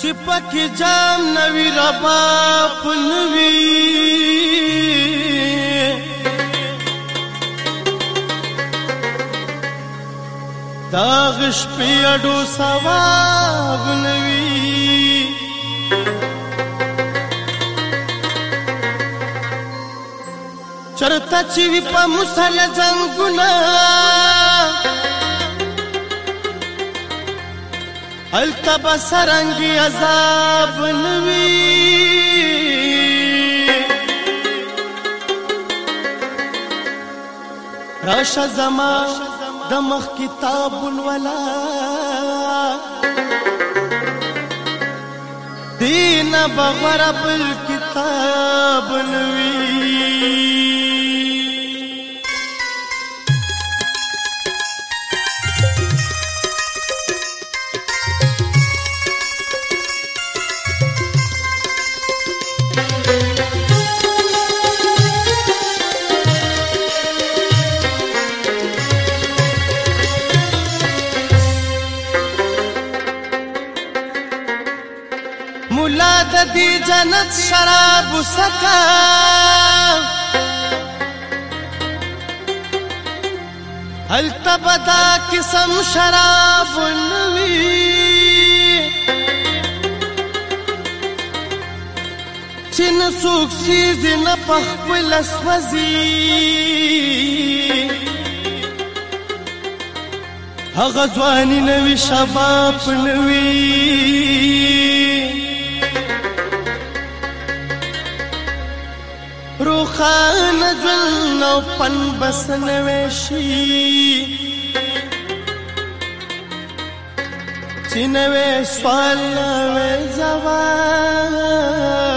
چې پکې جام نوی ربا پنوي دا غش پیړو ثواب نوی چرته چې په مصالح څنګه التبا سرنګي عذاب نوي راشه زما د مخ کتاب ولا دین بغرب الكتاب نوي دی جنت شراب سکا هل تبدا قسم شراب نوی چن سوک سیز نه پخپل اسوزی هغه ځواني نوی شباب نوی روخان ژوند نو پن بسن وشي چینوي سوال وې زوال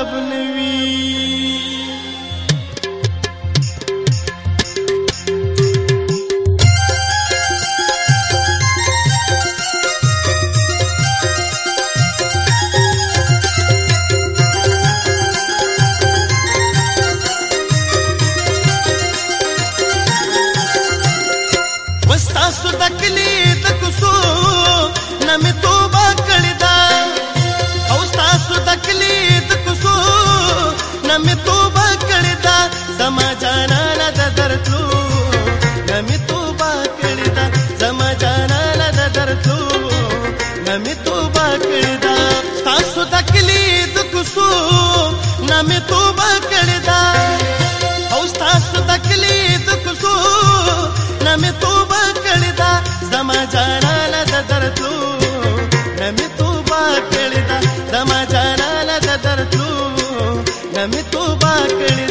وستا سو د کلی د کوسو نم توبه کړی دا او ستا سو د کلی د کوسو نم توبه کړی دا زما جانا نه د درتلو نم توبه کړی دا زما جانا نه د درتلو نم توبه کړی دا ستا سو د کلی د کوسو तो बाकड़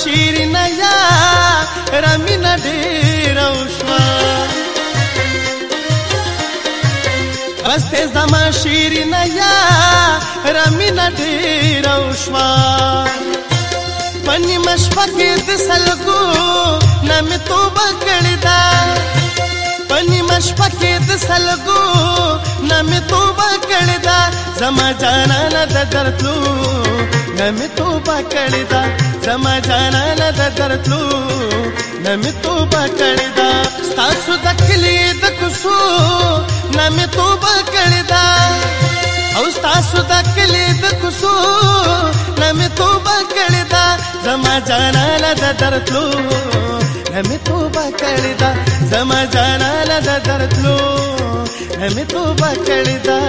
شیرین یا رامین ډیر اوښوا واستې زما شیرین یا رامین ډیر اوښوا پنځه مشفقې د سلګو نام توبه کړی دا پنځه مشفقې د سلګو نام توبه کړی دا زما جانانه د درتلو نمې توبه کړې دا زما جانا له درتلو نمې توبه کړې دا ستاسو د کلی د کوسو نمې توبه کړې دا او ستاسو د کلی د کوسو نمې توبه کړې دا زما جانا له درتلو نمې توبه کړې دا زما جانا له درتلو نمې توبه کړې دا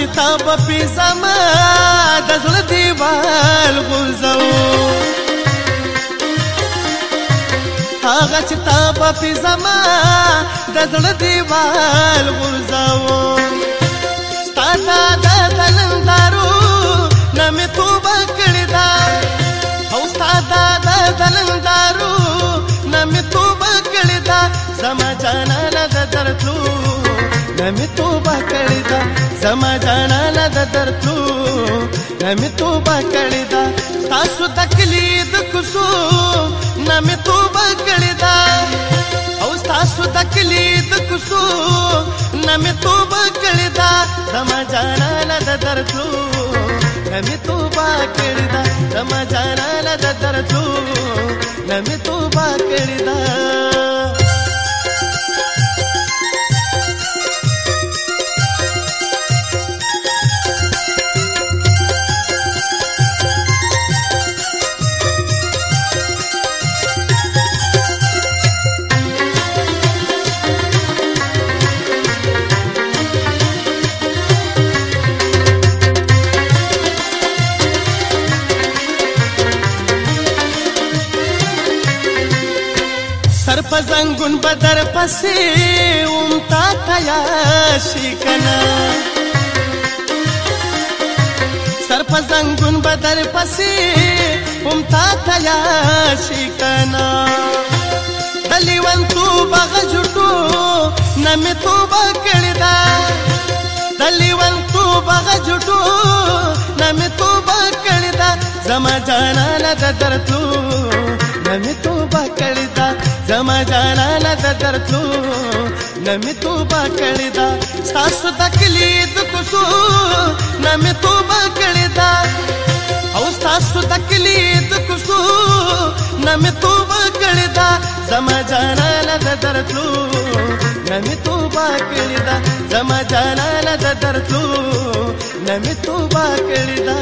چې تا په پیسم د زړه دیوال غوزو هغه چې تا په پیسم د زړه دیوال غوزو ستاسو د تلندارو نمې توبه کړی دا او ستاسو د تلندارو نمې توبه کړی دا زما جانا نه درتلو نمې توبه کړې ده زما جانا نه د درتلو نمې توبه کړې ده تاسو تکلی د کوسو نمې توبه کړې ده او تاسو تکلی د کوسو نمې توبه کړې ده زما جانا نه د درتلو نمې توبه کړې ده زما جانا نه د درتلو نمې توبه کړې ده پزنګون بدر پسې اوم تا تیا شکنا سر پزنګون بدر پسې اوم تا تیا شکنا دلیوان تو بغ جټو نمې تو بکړی دا دلیوان تو بغ جټو نمې تو بکړی دا زما جانا نه درتو نمې تو بکړی دا دم جانان د درتلو نمې توبه کړې دا ساس د کلی د کوسو نمې توبه کړې دا او ساس د کلی د کوسو نمې توبه کړې دا زم جانان د درتلو نمې توبه کړې دا زم جانان د درتلو نمې توبه کړې دا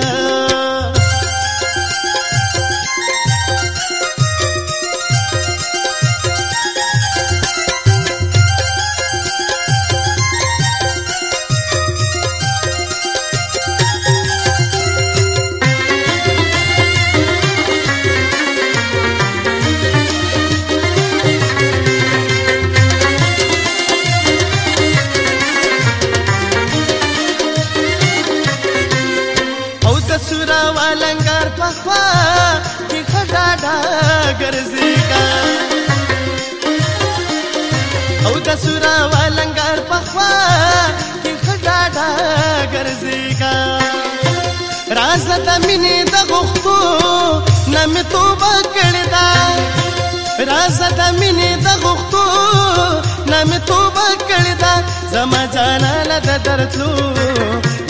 شپه کې خډاډا ګرځېګا او د سورا ولنګار په خوا کې خډاډا ګرځېګا راز د مینې د غختو نم توبه کړی دا راز د مینې د غختو نم توبه کړی دا زما جانا نه درتلو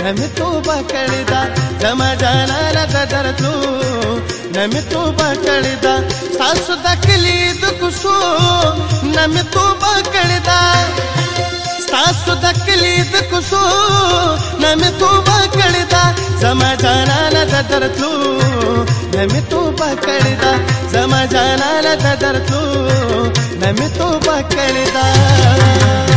نمې توبه کړې دا زما جانان د درتلو نمې توبه کړې دا تاسو د کلی د کوسو نمې توبه کړې دا تاسو د کلی د کوسو نمې توبه کړې دا زما جانان د درتلو نمې توبه کړې دا زما جانان د درتلو نمې توبه کړې دا